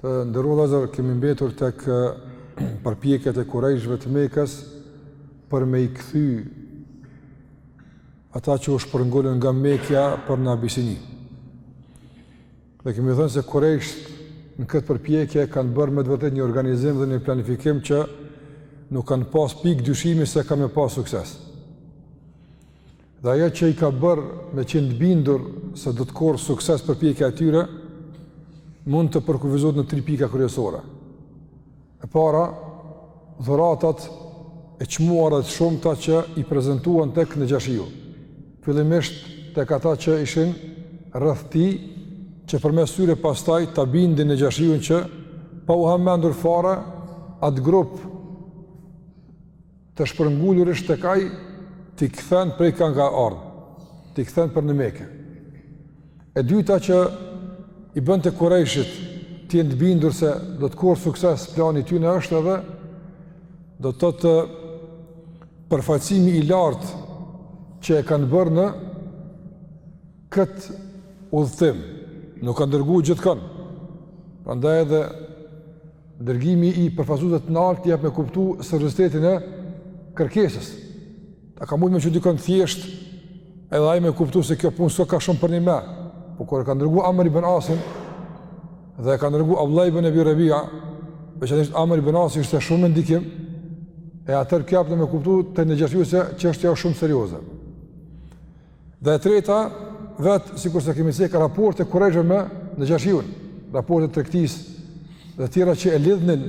Të nderuar vllazër, kemi mbetur tek përpjekjet e kurejshve të Mekës për me i kthy ata që u shpërngulën nga Mekja për në Abisini. Dhe kemi thënë se kurejsht në këtë përpjekje kanë bërë me të vërtetë një organizim dhe një planifikim që nuk kanë pas pikë dyshimi se kanë me pas sukses. Dhe ajo që i ka bërë me qenë të bindur se do të korrë sukses përpjekja e tyre, mund të përkufizohet në tri pika kryesore. E para, dhuratat e çmuara dhe të shumta që i prezentuan tek Nexhashiu. Fillimisht tek ata që ishin rreth tij që përmes tyre pastaj ta bindin Nexhashiun që pa u hamendur fare atë grup të shpërngulurish tek ai, t'i kthen prej kah kanë ardhë, t'i kthen për në Meke. E dyta që i bënte kurejshit të jenë të bindur se do të korrë sukses plani i tyne është edhe, do të thotë përfaqësimi i lartë që e kanë bërë në këtë udhëtim, nuk kanë dërgu gjithkon. Prandaj edhe Dërgimi i përfaqësuesve të lartë jep me kuptu seriozitetin e kërkesës. Ata kanë mujt me çu dikon thjesht edhe ai me kuptu se kjo punë s'o kaq shumë përnime. Po kur e kanë dërgu Amr ibn Asin dhe e kanë dërgu Abdullah ibn Ebi Rebia, veçanërisht Amr ibn Asi ishte shumë me ndikim, e atëherë kjo jep me kuptu te Nexhashiu se çështja o shumë serioze. Dhe e treta, vetë, sikurse kemi cekë, raportet e kurejshve me Nexhashiun, raportet e tregtisë dhe tjera që e lidhnin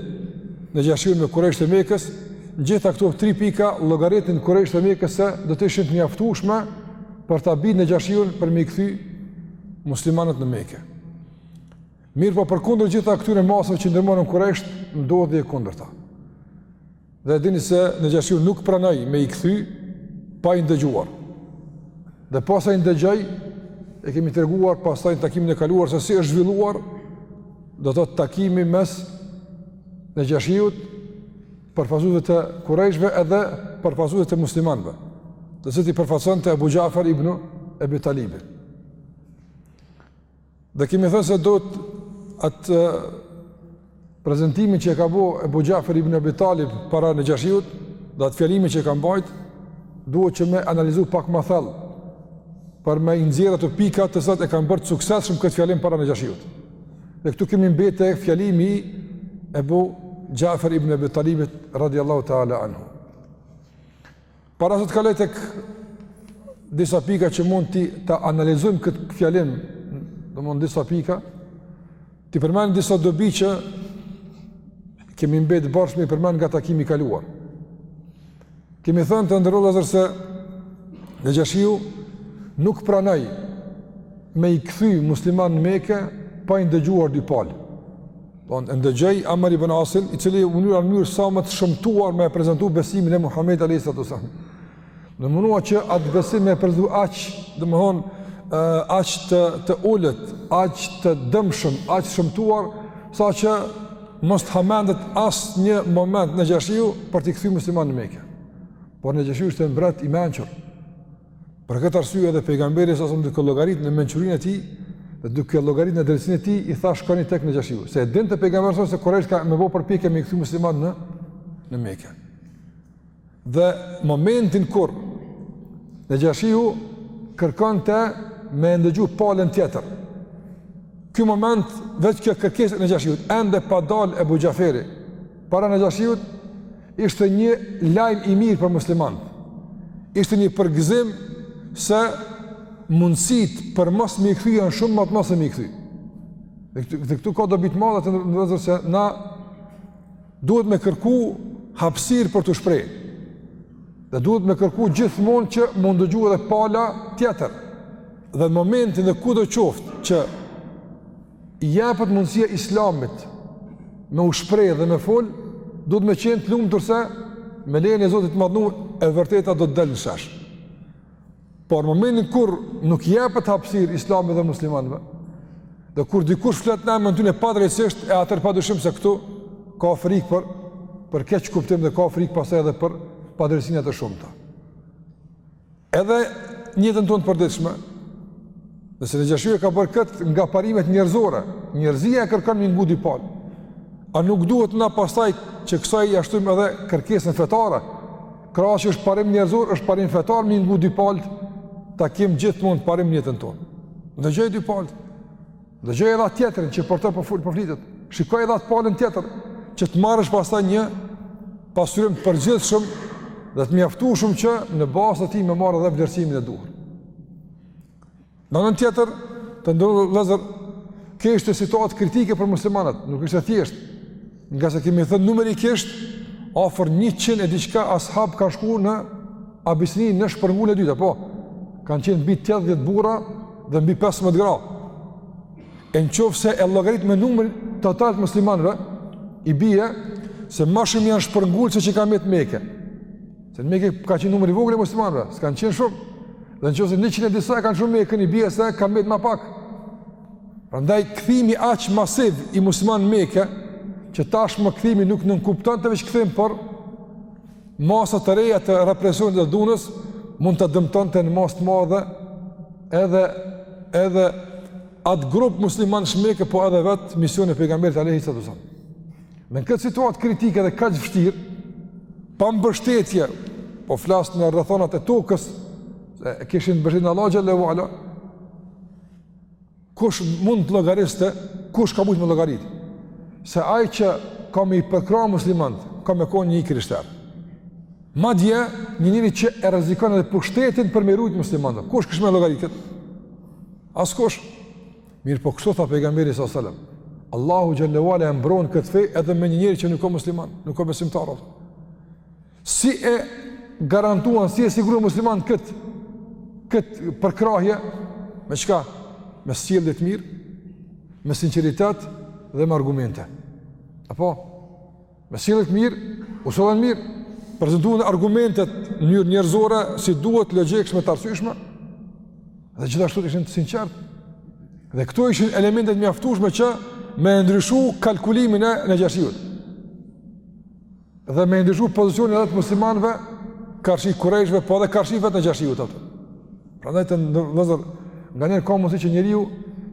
Nexhashiun me kurejsht e Mekës, në gjitha këto tri pika llogaritnin kurejsht e Mekës se do të ishin të mjaftushme për ta bind Nexhashiun për me i kthy muslimanët në Meke. Mirëpo përkundër gjitha këtyre masave që ndërmorën kurejsht, ndodhi e kundërta. Dhe e dini se Nexhashiu nuk pranoi me i kthy, pa i ndëgjuar. Dhe pasi i ndëgjoi, e kemi treguar pastaj në takimin e kaluar, se si është zhvilluar, do të thotë takimi mes Nexhashiut, përfaqësuesve të kurejshve edhe përfaqësuesve të muslimanve, të cilët i përfaqësonte Ebu Xhafer ibn Ebi Talibi. Dhe kemi thënë se duhet atë prezentimin që e ka bo Ebu Xhafer ibn Abi Talib para Nexhashiut dhe atë fjalimin që e ka mbajt duhet që me analizu pak ma thellë për me i nxjerr ato pika të cilat e kanë bërë të suksesshëm këtë fjalim para Nexhashiut dhe këtu kemi mbet te fjalimi i Ebu Xhafer ibn Abi Talibit radiallahu ta'ala anhu Para se të kaloj tek disa pika që mund ta analizojmë këtë fjalim, domethon disa pika t'i përmend disa dobi që kemi mbet borxh me i përmend nga takimi i kaluar. Kemi thënë të nderu vllezër se Nexhashiu nuk pranoi me i kthy muslimanët në Mekë pa i ndëgjuar dy palë. Po e ndëgjoi Amr ibn Asin, i cili u mënyra në mënyrë sa më të shëmtuar me e prezentu besimin e Muhamedit alayhi salatu wasallam. Në mënyrë që atë besim me e prezentu aq, domthon aq të të ulët, aq të dëmshëm, aq të shëmtuar, saqë mos të hamendet asnjë moment Nexhashiu për t'i kthy muslimanët në Mekë. Por Nexhashiu ishte mbret i mençur. Për këtë arsye edhe pejgamberi salallahu alejhi ve selem duke llogarit në mençurinë e tij, dhe duke llogarit në drejtësinë e tij, i tha shkoni tek Nexhashiu, se e dinte pejgamberi salallahu alejhi ve selem se Kurejsh ka me bo përpjekje me i kthy muslimanët në në Mekë. Dhe momentin kur Nexhashiu kërkonte me ndëgju palën tjetër. Ky moment vetë kjo kërkesë e Nexhashiut ende pa dal Ebu Xhaferi Para Nexhashiut, ishte një lajm i mirë për muslimanët. Ishte një përgëzim se mundësitë për mos me i kthy janë shumë ma t'mdha se me i kthy. Dhe këtu, dhe këtu ka dobi të madhe të nderu vllezër se na duhet me kërku hapsirë për t'u shpreh. Dhe duhet me kërku gjithmonë që me u ndëgju edhe pala tjetër. Dhe në momentin dhe ku do qoftë që jepet mundësia islamit me u shpreh dhe me fol, duhet me qenë të lumtur se me lejen e Zotit të madhnu e vërteta do të del në shesh. Por momentin kur nuk jepet hapsirë islamit dhe muslimanëve, dhe kur dikush flet në emën tyne padrejtësisht, e atëherë padyshim se këtu ka frikë për, për keqkuptim dhe ka frikë pastaj edhe për padrejtësina të shumta. Edhe në jetën tonë të përditshme, nëse Nexhashiu e ka bërë këtë nga parimet njerëzore, njerëzia e kërkon me i ngu dy palë, a nuk duhet na pastaj që kësaj ia shtojmë edhe kërkesën fetare, krahas që është parim njerëzor, është parim fetar, me i ngu dy palët, ta kemi gjithmonë parim në jetën tonë. Dëgjoji dy palët, Dëgjoje edhe atë tjetrin që për të po fol po flitet. Shikoje edhe atë palën tjetër që të marrësh pastaj një pasqyrim të përgjithshëm dhe të mjaftueshëm që në bazë të tij me marr edhe vlerësimin e duhur. Në anën tjetër, të nderu vllezër, kjo ishte situatë kritike për muslimanët, nuk ishte thjesht Ngase kemi thënë numerikisht, afër njëqind e diçka ashab kanë shku në Abisini në shpërnguljen e dytë, po, kanë qenë mbi 80 burra dhe mbi 15 gra. E në qoftë se e llogarit me numrin total të muslimanëve, i bije se ma shumë janë shpërngullë se që kanë metë n'Meke. Se në Meke ka qenë numër i vogël i muslimanëve, s'kanë qenë shumë. Dhe në qoftë se njëqind e disa e kanë lëshu Meken, i bije se kanë metë ma pak. Prandaj kthimi aq masiv i muslimanëve n'Mekë, që tashmë kthimi nuk nënkuptonte veç kthim, por masa të reja të represionit dhe dhunës mund të dëmtonte në masë të madhe edhe edhe atë grup muslimanësh n'Meke, po edhe vetë misionin e pejgamberit alejhi salatu wes selam. Në këtë situatë kritike dhe kaq të vështirë, pa mbështetje, po flas në rrethanat e tokës, se e kishin mbështetjen e Allahut xhelle we ala, Kush mund të llogariste, kush ka mujt me llogarit se ai që ka me i përkrah muslimant, ka me konë një i krishterë. Madje, një njeri që e rrezikon edhe pushtetin për me i rujt muslimant, kush kish me llogarit këtë? Askush. Mirëpo kështu tha pejgamberi s.a.s. Allahu xhelle we ala e mbron këtë fe edhe me një njeri që nuk është musliman, nuk është besimtar. Si e garantuan, si e siguruan muslimanët kët përkrahje me çka? Me sjellje të mirë, me sinqeritet dhe me argumente. Apo me sjellje të mirë, u sollën mirë, prezantuan argumentet në mënyrë njerëzore si duhet logjikshme të arsyeshme. Dhe gjithashtu ishin të sinqertë. Dhe këto ishin elemente të mjaftueshme që me e ndryshu kalkulimin e Nexhashiut Dhe me e ndryshu pozicionin edhe të muslimanëve karshi kurejshëve, po edhe karshi vetë Nexhashiut, a po. Prandaj të nderuar vëllezër, nganjëherë ka mundësi që njeriu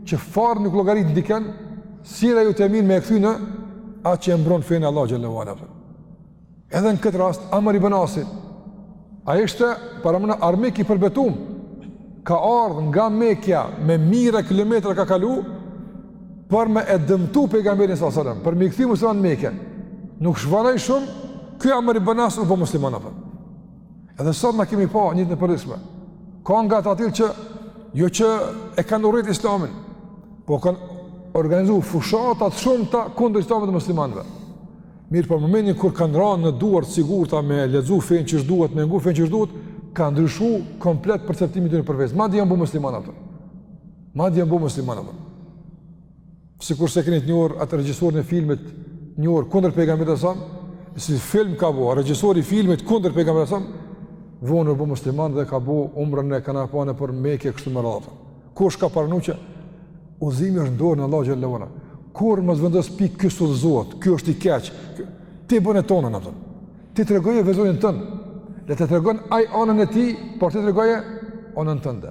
që fare nuk llogarit në dikend, sjellja jote e mirë me e kthy në atë që e mbron fenë e Allahut xhelle we ala. Edhe në këtë rast, Amr ibn Asi, a ishte paramendo armik i përbetum, ka ardhë nga Mekja me mijëra kilometra ka kalu, Për me e dëmtu pejgamberin sallallahu alajhi wasallam, për m'i kthy muslimanët në Mekë. Nuk u vonoi shumë, ky Amr ibn As u bë musliman apo. Edhe sot na kemi pa në jetën e përditshme. Ka nga të atillë që jo që e kanë urrejt Islamin, po kanë organizu fushata të shumta kundër Islamit dhe muslimanëve. Mirëpo momentin kur kanë rënë në duar të sigurta me lexu fenë qysh duhet, me ngu fenë qysh duhet, kanë ndryshu komplet perceptimin e tyre për fe. Madje janë bo muslimanë ata. Madje u bo musliman, apo. Sikurse e keni të njohur atë regjisorin e filmit, njohur kundër pejgamberit alejhi selam, si film ka bo, regjisori i filmit kundër pejgamberit alejhi selam, vonë u bo musliman dhe ka bo umrën e kanë pa nëpër Meke kështu me radhë. Kush ka pranu që udhëzimi është në dorën e Allahut xhelle ve ala. Kurrë mos vendos pikë, ky s'udhëzohet, ky është i keq, ky... ti bone tonën, apo. ti tregoje verzionin tënd, le të tregon ai anën e tij, por ti tregoje anën tënde.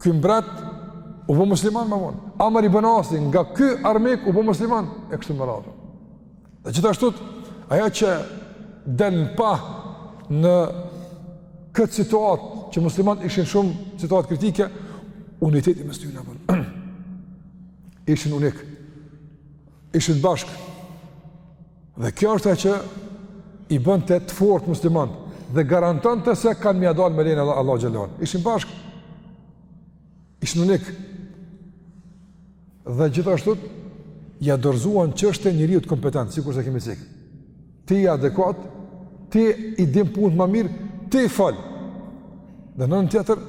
Ky mbret u bo musliman ma vonë. Amr ibn Asi nga ky armik u bo musliman e kështu me radhë. Dhe gjithashtu ajo që del në pah në këtë situatë që muslimanët ishin shumë situatë kritike, uniteti mes tyre apo. Ishin unik. Ishin bashkë. Dhe kjo është ajo që i bënte të fortë muslimanët dhe garantonte se kanë me ia dalë me lejen e Allahut xhelle ve ala. Ishin bashkë, ishin unik. Dhe gjithashtu, ia dorëzuan çështjen njeriut kompetent, sikurse kemi cekë. Ti je adekuat, ti i din punët ma mirë, ti fol. Dhe në anën tjetër,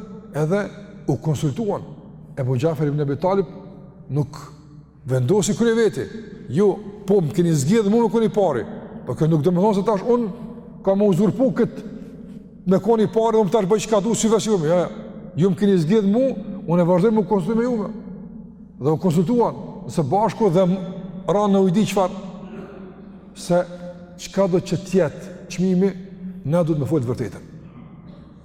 edhe u konsultuan. Ebu Xhafer ibn Abi Talib nuk Vendosi krye në veti. Jo, po më keni zgjedhë mu me konë i pari. Po kjo nuk domethonë se tash unë kam me uzurpu këtë me konë i pari, unë tash boj çka du, s'ju ves juve. Jo, jo, ju më keni zgjedhë mu, unë e vazhdoj me u konsultu me juve. Dhe u konsultuan, së bashku dhe ranë në ujdi çfarë, se çkado që të jetë çmimi, na duhet me folë të vërtetën.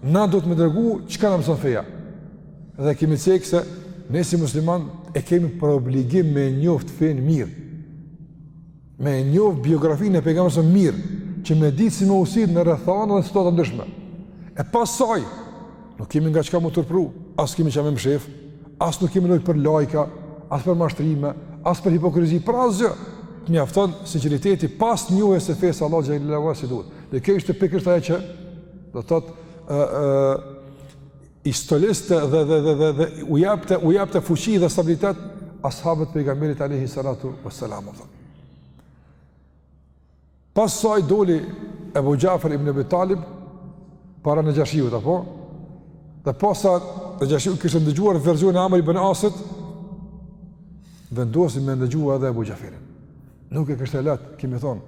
Na duhet me tregu çka na mëson feja. Dhe kemi cekë se ne si musliman e kemi për obligim me e njoftë fenë mirë. Me njoftë biografinë e pejgamberit alejhi selam mirë, që me ditë si me u sill në rrethana dhe situata ndryshme. E pas saj, nuk kemi nga çka me u turpëru, as kemi çka me mshef, as nuk kemi nevojë për lajka, as për mashtrime, as për hipokrizi, për asgjë, të mjafton sinqeriteti pas njohjes së fesë së Allahut xhelle ve ala si duhet. Dhe kjo ishte pikërisht ajo që Do të thotë ë ë i stoliste dhe dhe dhe dhe, dhe u japte u japte fuqi dhe stabilitet ashabët e pejgamberit alayhi salatu wassalam. Pas saj doli Ebu Xhafer ibn Ebi Talib para Nexhashiut, apo? Dhe posa Nexhashiu kishte dëgjuar verzionin e Amr ibn Asit, vendosi me ndëgjuar edhe Ebu Xhaferin. Nuk e kishte lehtë, kemi thonë,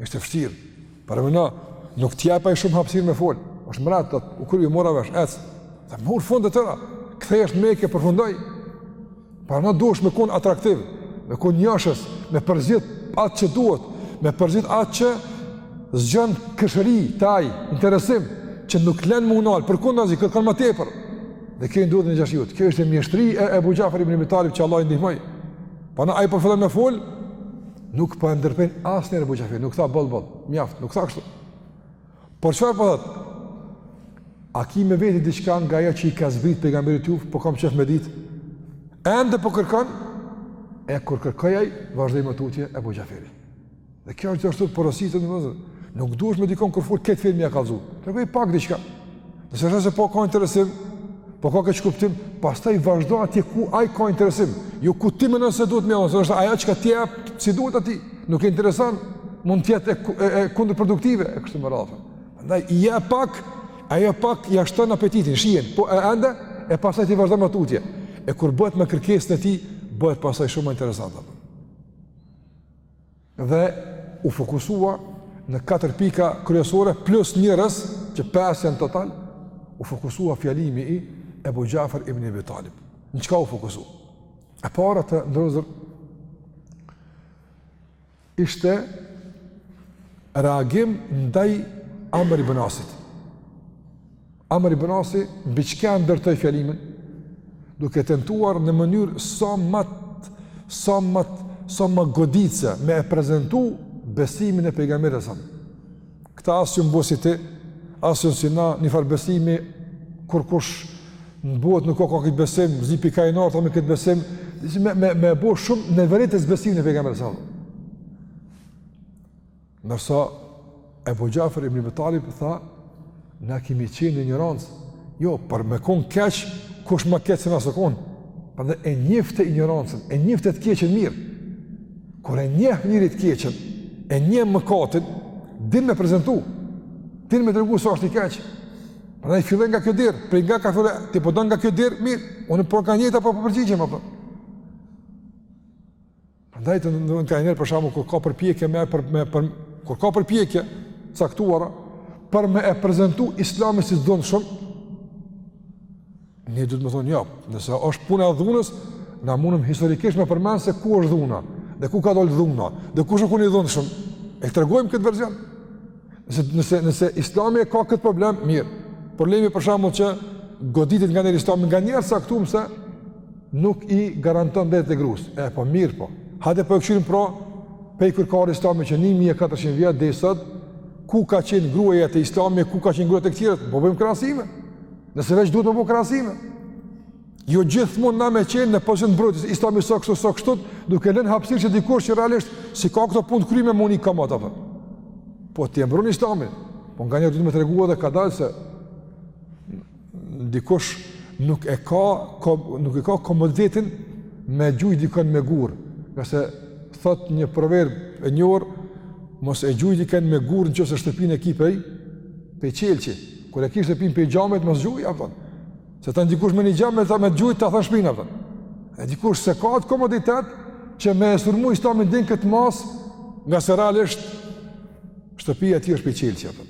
Është vështirë. Para mbretit, nuk të jepej shumë hapësirë me fol. Është mbret, u kry mora vesh, ec. Të mor fund të tëra. Kthehesh në Mekë përfundoi. Prandaj duhesh me kon atraktiv, me kon joshës, me përzgjedh atë që duhet, me përzgjedh atë që zgjon kureshtje te ai, interesim që nuk len me u nal, përkundazi kërkon më tepër. Dhe kjo i ndodhi në gjashtë jutë. Kjo ishte mjeshtri e Ebu Xhafer ibn Abi Talib që Allahu i ndihmoi. Prandaj po fillon me fol, Nuk po e ndërpren asnjëherë Ebu Xhaferin, nuk tha boll boll, mjaft, nuk tha kështu. Por çfarë po thot? A ki me veti diçka nga ajo që i ka zbrit pejgamberit juve, po kam qef me dit? Ende po kërkon? E kur kërkoi ai, vazhdoi më tutje Ebu Xhaferi. Dhe kjo është ashtu porosi për neve. Nuk duhesh me dikon kur fol krejt filmin ja kallzu. Tregoj pak diçka. Nëse e sheh se po ka interesim, po ka keqkuptim, pastaj vazhdo atje ku ai ka interesim, jo ku ti mendon se duhet, ndoshta ajo çka ti jep, s'i duhet atij, nuk e intereson, mund të jetë e, e kundërproduktive e kështu me radhë. Prandaj i jep pak, ajo pak ja shton apetitin, shijen, po e ende e pastaj ti vazhdon ma tutje. E kur bëhet me kërkesën e tij, bëhet pastaj shumë më interesant apo. dhe u fokusua në katër pika kryesore plus njërës që pesë janë total u fokusua fjalimi i Ebu Xhafer ibn Ebi Talib në çka u fokusu e para të nderuar ishte reagim ndaj Amr ibn Asit Amr ibn Asi mbi çka ndërtoi fjalimin, duke tentuar në mënyrë sa ma sa ma sa ma goditëse me e prezantu besimin e pejgamberit sa. Këta as që jon si ti, as që jon si na, një farë besimi kurkush në botë nuk e ka këtë besim, e shpikën, janë vetë me këtë besim, me, me, me bo shumë neveritës besimin e pejgamberit sa. Nërsa, Ebu Xhafer ibn Ebi Talib tha, na kemi qenë në injorancë, jo, por me kon keq, kush ma keq se na s'ka kon, prandaj e njihte injorancën, e njihte të keqen mirë, kur e njeh njeri të keqen, e njeh mëkatin, din me prezentu, din me tregu sa është i keq, prandaj fillon nga kjo derë, prej nga ka fillu, ti po do nga kjo derë, mirë, unë po nga e njëjta po përgjigjem, për. Prandaj të nderuar nganjëherë për shembull kur ka përpjekje me, për, me, për kur ka përpjekje të caktuara për me e prezantu Islamin si të dhunshëm ne duhet me thon jo, nëse është puna e dhunës, na mundum historikisht me përmend se ku është dhuna dhe ku ka dalë dhuna dhe kush o kon i dhunshëm. E tregojmë këtë version. Nëse, nëse, nëse islami e ka këtë problem, mirë. Problemi për shembull që goditet nga njerëz islami nga njerëz të caktum se nuk i garanton drejtat e grus. E, po mirë, po. Hajde po e këqyrim pra, pej kur ka ardh islami qe 1400 vjet deri sot, ku ka qenë gruaja te islami, ku ka qenë gruaja te këtjerët, po bëjmë krahasime. Nëse veç duhet me bo krahasime. Jo gjithmonë na me qenë në pozicion mbrojtës, islami s'o kështu s'o kështu, duke lënë hapësirë që dikush që realisht s'i ka këto punë të kryme me u ni komod, apo. Po ti e mbron islamin, po nganjëherë duhet me tregu edhe kadalë se dikush nuk e ka, kom, nuk e ka komoditetin me gjuj dikën me gurë, ngase thotë një proverb e njohur, mos e gjuj dikën me gurë në qoftë se shtëpinë e ki pej, pej qelqi, kur e ki shtëpinë pej xhamit, mos gjuj, apo. Se tani dikush me një gja, me të gjujtë, ta then shpinë, apo. E dikush s'e ka atë komoditet, që me e sulmu islamin n'këtë masë, ngase realisht, shtëpia e tij është pej qelqi, apo.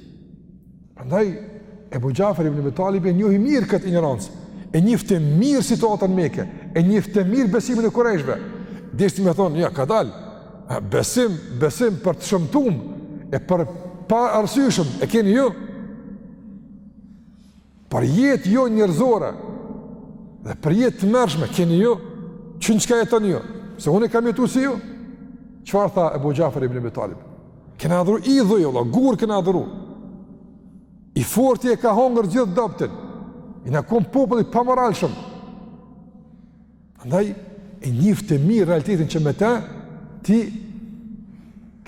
Prandaj, Ebu Xhafer ibn Ebi Talibi e njohi mirë këtë injorancë, e njifte mirë situatën n'Meke, e njifte mirë besimin e kurejshve. Deshti me thonë, ja, kadalë, besim, besim për të shëmtum, e për t'paarsyshëm, e keni ju? Për jetë jonjerëzore, dhe për jetë të tmerrshme, keni ju, që në çka jetoni ju, se unë e kam jetu si ju, çfarë tha Ebu Xhafer ibn Ebi Talib, kena adhuru idhuj, vlla, gurë kena adhuru, i forti e ka hongër gjithë t'dobtin, jena kon popull i pamoralshëm, Andaj, e njifte mirë realitetin që me të, t'i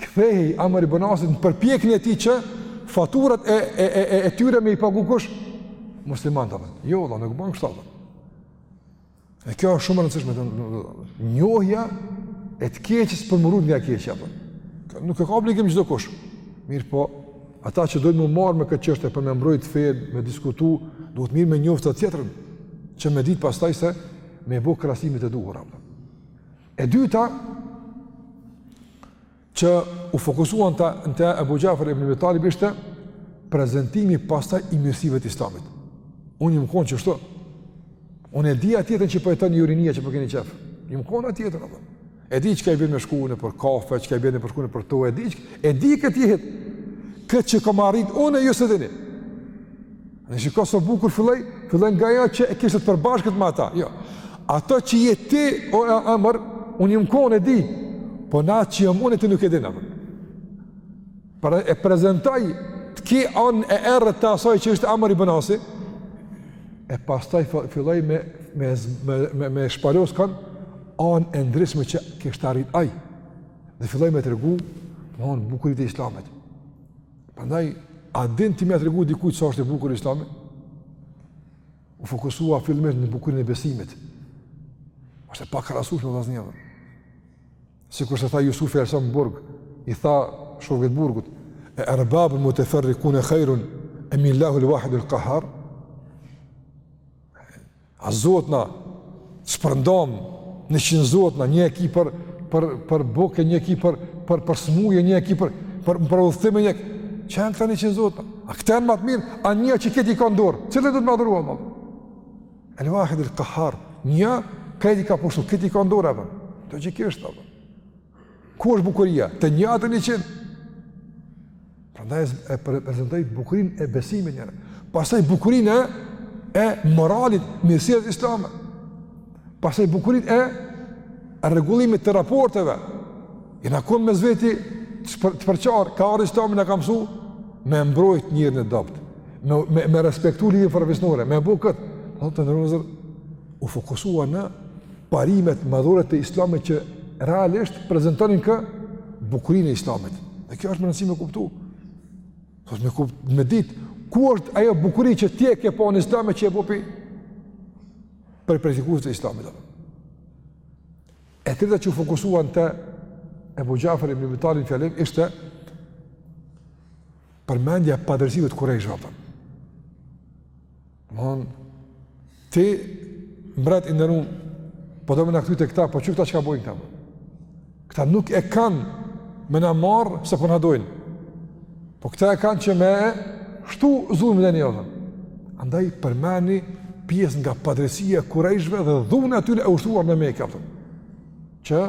kthehej Amr ibn Asit në përpjekjen e tij që faturat e, e, e, e, e tyre me i pagu kush? Muslimanët, apo. Jo, vlla, nuk ban kështu vlla. E kjo është shumë e rëndësishme njohja e të keqes për m'u rujt nga e keqja. Apo. Nuk e ka obligim çdokush. Mirëpo, Ata që dojnë m'u marrë me këtë çështje për me mbrojt fenë, me diskutu, duhet mirë me njoftë atë tjetrën, që me ditë pastaj se me bo krahasimet e duhura. E dyta, që u fokusua në të Ebu Xhafer ibn Ebi Talib ishte prezentimi pastaj i mirësive të islamit. Unë jom kon qashtu, unë e di atë jetën që po e jetoni ju rinia që po keni po qejf, jom kon n'atë jetën, E di çka i bjen me shku nëpër kafe, çka i bjen me shku nëpër to, e di çka, e di kët jetë. Kët që kam arrit unë ju s'e dini. E shiko sa bukur filloi, filloi nga ajo që e kishte të përbashkët me ata. Jo. Ato që je ti o Amr, unë jam kon e di. Po na që jam unë ti nuk e din apo. Pra e prezantoi të ki anë e errët të asaj që ishte Amr ibn Asi, e pastaj filloi me, me, me, me, me shpalos kanë anë e ndritshme që kishte arrit ai, dhe filloi me tregu, më anë bukuritë e islamit. Prandaj, a din ti me ia tregu dikujt sa është bukuria e islamit? U fokusua fillimisht në bukurinë e besimit. është e pakrahasueshme vllazën sikurse tha Jusufi alejhi selam n'burg, i tha shokit të burgut, e erbabun muteferrikune hajrun, emil-lahul wahidul kahhar, a zotna, të shpërndam, njëqind zotna, një e ki për, për, për bukë, një e ki për, për, për smuje, një e ki për, për, për udhëtime, një e ki, që janë këta njëqind zotna, a këta janë ma të mirë, a një që krejt i ka n'dorë, cili është i madhëru, a El Wahid El Kahhar, një, krejt i ka pushtu, krejt i ka n'dorë, apo. Logjikisht, apo. Ku është bukuria? Te një a te njëqind. Prandaj e prezantoi bukurinë e besimit njëherë. Pastaj bukurinë e, e moralit, mirësjelljes islame. Pastaj bukurinë e rregullimit të raporteve. Jena konë mes veti të përçarë, ka ardh islami na ka mësu, me mbrojt njerin e dobët, me, me, me respektu lidhjen farefisnore, me bo këtë, dhe të nërëzër, u fokusua në parimet madhore të islamit që realisht prezantonin bukurinë e islamit. Dhe kjo është me rëndësi me kuptu. Dhe me, kupt, me dit, ku është ajo bukuri që tje ke po në islami që e po për i praktikuesit e islamit. Dhe. E treta që u fokusua në të Ebu Xhafer ibn Ebi Talib n'fjalim ishte përmendja e padrejtësive të Kurejshëve apo. Von ti mbret i nderum po do me na kthy te këta, po kqyr këta çka bojnë këta. Këta nuk e kanë me na marr se po na dojnë. Po këta e kanë që me e shtu zullumin dhe një odhëm. Andaj përmendi pjesë nga padrejtësia e kurejshve dhe dhuna e tyne e ushtruar në Mekë, apëtëm. Që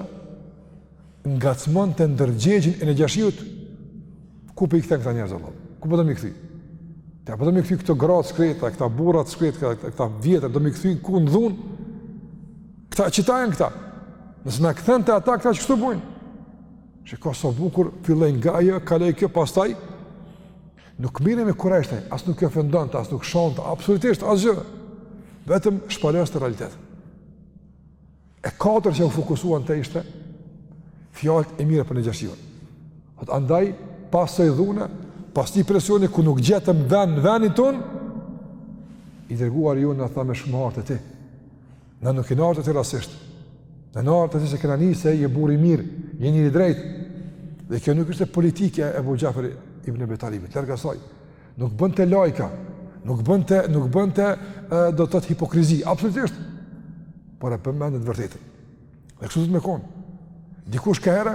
ngacmonte ndërgjegjen e Nexhashiut, ku po i kthen këta njerëz, Allah? Ku po do me i kthy? Po do me i kthy këto gratë e shkreta, këta burrat e shkretë, këta, këta t'vjetër, do me i kthy ku në dhunë? Këta, qëta janë këta? Nëse na kthen te ata, këta qështu bojnë? Shiko sa bukur filloi nga ajo, kaloi te kjo pastaj. Nuk mirrej me kurejshët, as nuk i ofendonte, as nuk shonte, absolutisht asgjë. Vetëm shpaloste realitetin. E katërta që u fokusua në të ishte fjalët e mira për Nexhashiun. Thot andaj, pas kësaj dhune, pas këtij presioni ku nuk gjetëm ven n'venin ton, i dërguari jonë na tha me shku me ardh te ti. Na nuk jena ardh te ti rastësisht. Jena ardh te ti se kena ni se je burrë i mirë, je njeri i drejtë. Dhe kjo nuk ishte politikë e Ebu Xhaferit ibn Ebi Talibit, larg asaj. Nuk bënte lajka, nuk bënte, nuk bënte, do të thotë hipokrizi, absolutisht. Por e përmendte të vërtetën. Dhe kështu duhet me konë. Dikush ka herë,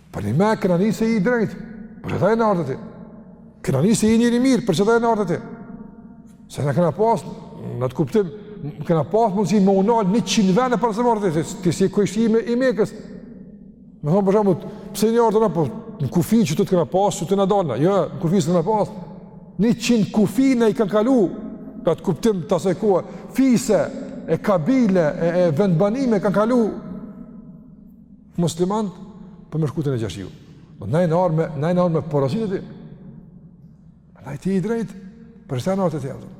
Për një me kena ni se je i drejt, për qata jena ardh te ti. Kena ni se je njeri i mirë, për qata jena ardh te ti. Se na kena pas, në atë kuptim, kena pas mundësi me u nal një qind vene para se me ardh te ti, si kështu prej Mekës. Me thonë për shembull, pse jena ardh te ti, po, një kufi qetu kena pas, qetu kena dal na, jo, një kufi s'kena pas. Një qind kufij i kanë kalu, në atë kuptim të asaj kohë, fise, e kabile, e, e vendbanime kanë kalu muslimanët për me shku te Nexhashiu. Po na jena ardh me, na jena ardh me porosi te ti. Na je ti i drejt për ata jena ardh te ti.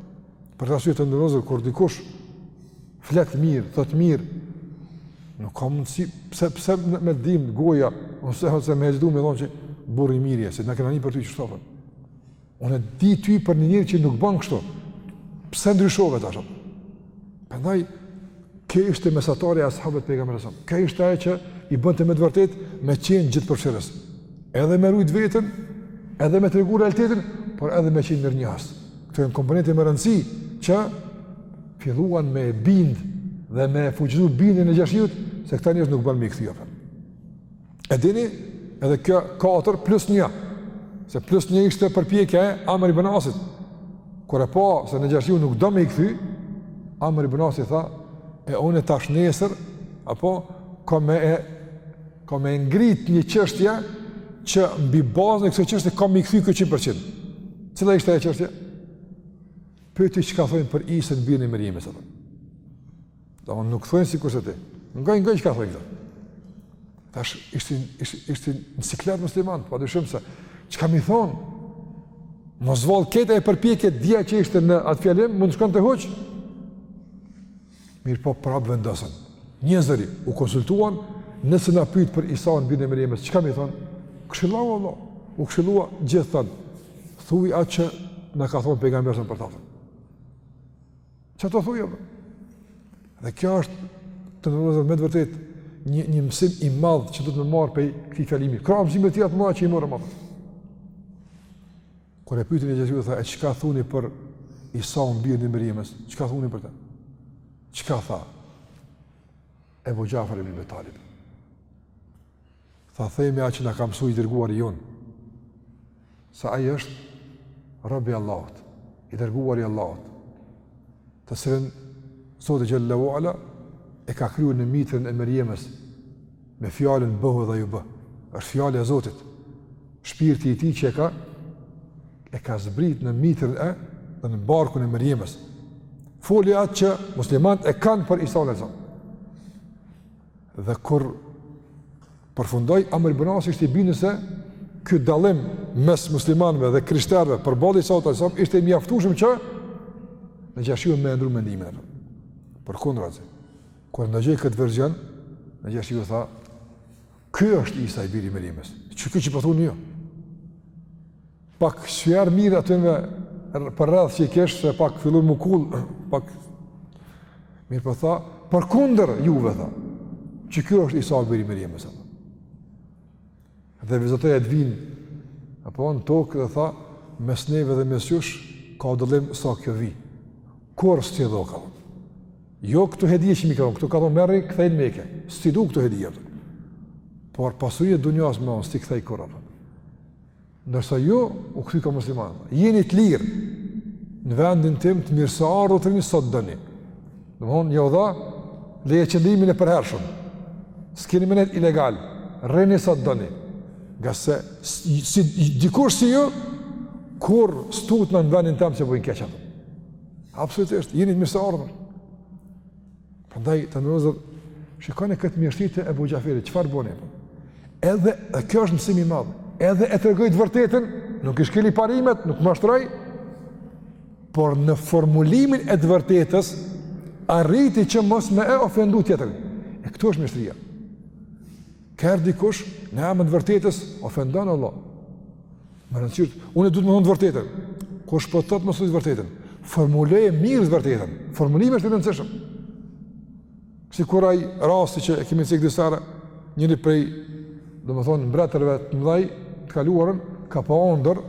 Për atë arsye, të nderuar vëllezër, kur dikush flet mirë, thot mirë, nuk ka mundësi pse pse me dhimb goja ose ose me hezitu me thonë që burrë i mirë je, se na kena ni për ty qështu. Unë e di ty për një njeri që nuk bën kështu. Pse ndryshove tash? Prandaj kjo ishte mesatarja e ashabëve të pejgamberit sa. Kjo ishte ajo që i bënte me të vërtet me qenë gjithëpërfshirës. Edhe me rujt veten, edhe me tregu realitetin, por edhe me qenë mirënjohës. Këto janë komponente me rëndësi që filluan me bind dhe me fuqizu bindjen e Nexhashiut se këta njerëz nuk bën me i kthy. E dini, edhe kjo 4 plus 1. Se plus 1 ishte përpjekja e Amr ibn Asit. Kur e pa se Nexhashiu nuk do me i kthy, Amr ibn Asi tha, e unë tash nesër, apo, ka me e, ka me ngrit një çështje, që mbi bazën e kësaj çështje, ka me i kthy këta 100%. Cila ishte ajo çështje? Pyti çka thojnë për Isën birin e Merjemes, ata. Domethënë nuk thojnë sikurse ti. Ngoj, ngoj çka thojnë këta? Tash, ishte, ishte, ishte në siklet muslimanët, padyshim se, çka me i thonë? Mos vallë krejt ajo përpjekje e tija që ishte në atë fjalim, mund të shkon huq? Mirëpo prapë vendosën. Njëzëri, u konsultuan, nëse na pyt për Isën birin e Merjemes, çka me i thonë? Këshilluan, u këshilluan, gjithë thanë. Thuj atë që na ka thonë pejgamberi për ta, thanë. Çfarë të thojë apo? Dhe kjo është të nderuar vëllezër me të vërtet një një mësim i madh që duhet me marr prej këtij fjalimi. Ka mësime të tjera të mëdha që i morëm atë. Kur e pyeti Nexhashiu tha, "E çka thoni për Isaun birin e Merjemes? Çka thoni për ta?" Çka tha Ebu Xhafer ibn Ebi Talib. Tha themi atë që na ka mësu i dërguari jonë, se ai është rob i Allahut, i dërguari i Allahut, të cilin Zoti Xhele Ala e ka kryu në mitrën e Merjemes me fjalën bëhu dhe ai u bë, është fjala e Zotit, shpirti i tij që e ka, e ka zbrit në mitrën e dhe në barkun e Merjemes, foli atë që muslimant e kanë për Isan a.s. Dhe kur përfundoi Amr ibn Asi ishte i bindur se ky dallim mes muslimanëve dhe krishterëve për ballë sa ata sa ishte i mjaftueshëm që Nexhashiu me ndrru mendimin atë. Përkundrazi. Kur dëgjoi këtë version, Nexhashiu tha, "Ky është Isa i biri i Merjemes." Qe ky që po thoni ju? Pak s'u erdh mirë atyne përreth që i keshë, se pak fillun me kollë, pak... Mirëpo tha, përkundër juve, tha, që ky është Isa biri Merjemes. Dhe vizatoi një vijë, apo në tokë dhe tha, mes neve dhe mes juve, ka dallim sa kjo vijë. Kur së tjedo ka? Jo këto hedije që m'i ke, këtu ka thonë merri, ktheni në Mekë, s'ti du këto hedije. Për pasurinë e dunjasë me m'dhonë, s'ti kthej kurrë, apo. Ndërsa ju u kthy ka muslimanët. Jeni të lirë në vendin tim të mirëseardhur rrini sa t'doni. Domethonë, jau dha lejeqëndrimin e përhershëm. S'keni me nejt ilegal, rrini sa t'doni. Ngase, si, si, dikush si ju, kurrë s'tutna në vendin tim që bojnë keq ata. Absolutisht, jeni të mirëseardhur. Prandaj të nderuar vëllezër shikoni këtë mjeshtri të Ebu Xhaferit, çfarë bën ai? Edhe kjo është mësim i madh. Edhe e tregoi të vërtetën, nuk i shkeli parimet, nuk mashtroi, por në formulimin e të vërtetës arriti që mos me e ofendu tjetrin. E këtu është mjeshtria. Ka ardhë dikush në emër të vërtetës, ofendon Allah. Me rëndësi është, unë e du me thonë të vërtetën. Kush po t'thot mos thuj të vërtetën? Formuloje mirë të vërtetën. Formulimi është i rëndësishëm. Sikur ai rasti që e kemi cekë disa herë, njëri prej, domethonë, mbretërve të mdhaj, në të kaluarën, ka pa ondër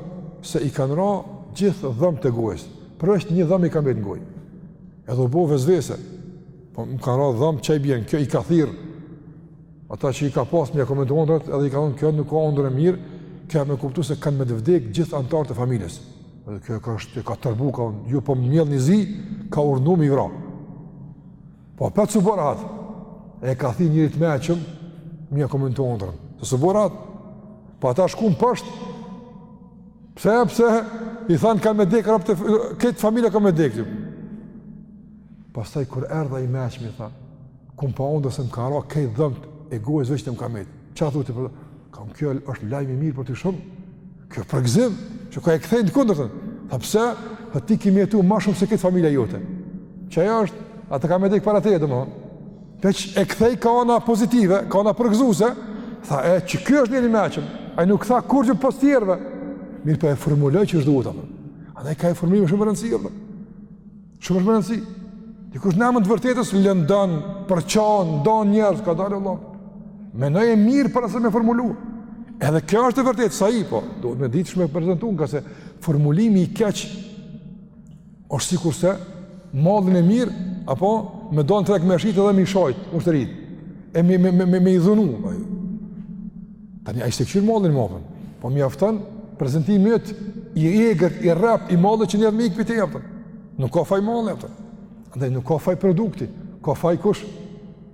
se i kanë ra gjithë dhomët e gojës. Përveç një dhom i ka mbet në gojë. Edhe u bo vesvese. Po më kanë ra dhomët çka i bjen, ky i ka thirrë, Ata që i ka pas me komentu ëndrrat edhe i ka thonë kjo nuk o ëndrrë e mirë, kjo me kuptu se kanë me të vdekë gjithë anëtarët e familjes. Edhe ky ka është tërbu ka thonë, ju po më ndjellni zi, ka urdhnu me i vra. Prapë te s'u borrat, e ka thirrë një njeri t'meçëm, me ia komentu ëndrrën. Te s'u borrat, po ata shkun poshtë, pse, pse, i thanë kanë me dekë, robt e t'familjes kanë me dekë. Pastaj kur erdh ai i meçmi, tha, Kam pa ondërr se më kanë ra krejt dhëmt e gojës veç një më ka met. Çfarë thotë për kam kjo është lajm i mirë për ty shumë. Kjo përgëzim, çka e kthen në të kundërtën. Tha pse, tha ti ke me jetu ma shumë se krejt familja jote. Që ajo është, ata kanë me dekë para teje, domethonë. Veç e kthej kah ana pozitive, kah ana përgëzuese. Tha, e, qeky është njeri i meçëm. Ai nuk tha kurgjo pos tjerëve. Mirëpo e formuloi qysh duhet, tha. Andaj ka formulimi shumë rëndësi, tha. Shumë është me rëndësi. Dikush në emën të vërtetës lëndon, përçan, ndan njerëz, kadalë vlla. Mendoje mirë para se me formulu. Edhe kjo është e vërtetë sa i po, duhet me ditë qysh me prezentu ngase formulimi i keq është sikurse mallin e mirë apo me dal n'treg me shit edhe me i shajt myshterit. E me me me me i dhunu. Tani ai s'e kqyr mallin më vonë. Po mjafton prezantimi yt i egër, i rrap, i mallit që njeri me ikë prej teje, a kupton. Nuk ka faj malli, a kupton. Andaj nuk ka faj produkti, ka faj kush,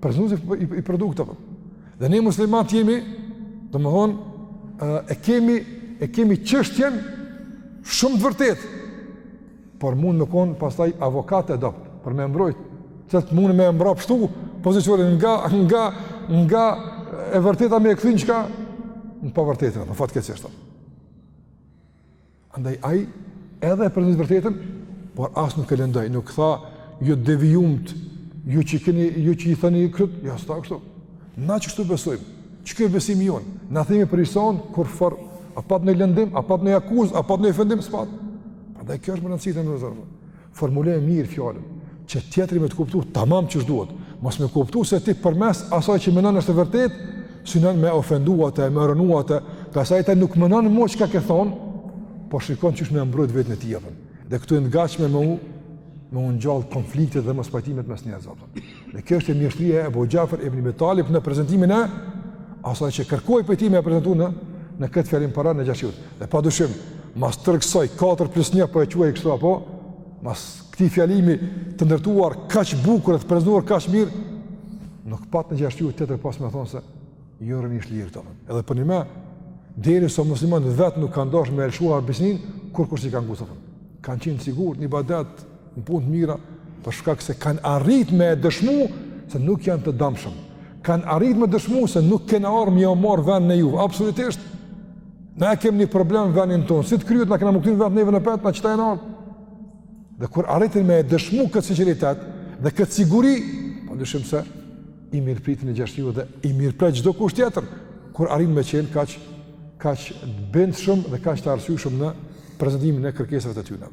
prezentuesi i, i produktave. Dhe ne muslimant jemi, domethonë, e kemi, e kemi çështjen shumë të vërtetë. por mund me kon pastaj avokat të dobët për me mbrojt se të mund me mbrapshtu pozicionin nga, nga, nga e vërteta me e kthy çka në të pavërtetën, në fatë këtë çështje andaj ai edhe e përmendi të vërtetën por as nuk e lëndoi, nuk tha ju devijumët ju që, keni, ju që i thëni këtë, ja s'tha kështu Na qështu besojmë, qeky besimi jonë, na themi për Isaun, kurfarë, a pat një lëndim, a pat një akuzë, a pat një ofendim, s'pat. Andaj kjo është me rëndësi, vëllezër. Formuloje mirë fjalën, që tjetri me të kuptu, tamam qysh duhet, mos me kuptu se ti përmes asaj që menon është e vërtet, synon me ofendu atë, me rrënu atë, ngase ai nuk menon mo çka ke thonë, po shikon qysh me mbrojt veten e tij apo. Dhe këtu jonë të gatshme me u, me u ngjallë konfliktet dhe mospajtimet mes njerëzve. Dhe kjo është mjeshtria e Ebu Xhafer ibn Ebi Talib në prezentimin e asaj që kërkoi prej tij me e prezentu në, në këtë fjalim para Nexhashiut. Dhe pa dyshim, mas tërë kësaj, 4 plus 1 po e quaj kështu apo, mas këtij fjalimi të ndërtuar kaq bukur e të prezentuar kaq mirë, nuk pat Nexhashiu tjetër pos me thonë se jo, rrini shlirë, domethonë. Edhe përnime, derisa muslimant vetë nuk kanë dasht me e lshu Abisininë, kurkush s'i ka nguc, domethonë. Kanë qenë të sigurt, në ibadet, në punë të mira, për shkak se kanë arrit me e dëshmu se nuk janë të damshëm. Kanë arrit me dëshmu se nuk kena ardh me jau marr vendin juve, absolutisht. Na e kemë një problem në vendin tonë, si të kryhet, na kena me u kthy në vend të vet apet, na qëta kena ardh. Dhe kur arritin me e dëshmu këtë sinceritet dhe këtë siguri, pa dyshim se i mirëpriti Nexhashiu dhe i mirëpret çdokush tjetër, kur arrin me qenë kaq, kaq të bindshëm dhe kaq të arsyeshëm në prezentimin e kërkesave të tyre.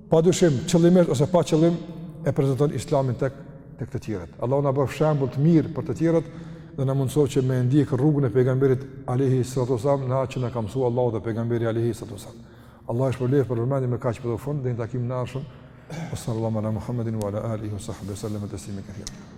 Pa dyshim, qëllimisht ose pa qëllim e prezenton Islamin tek të tjerët. Allahu na bëf shembull të mirë për të tjerët dhe na mundësoftë që me e ndjek rrugën e pejgamberit alayhi salatu wasallam në atë që na ka mësu Allahu dhe pejgamberi alayhi salatu wasallam. Allahu ju shpërbleftë për vëmendjen me kaq për fund dhe në takimin e ardhshëm. Sallallahu ala Muhammedin wa ala alihi wa sahbihi sallam taslima katira.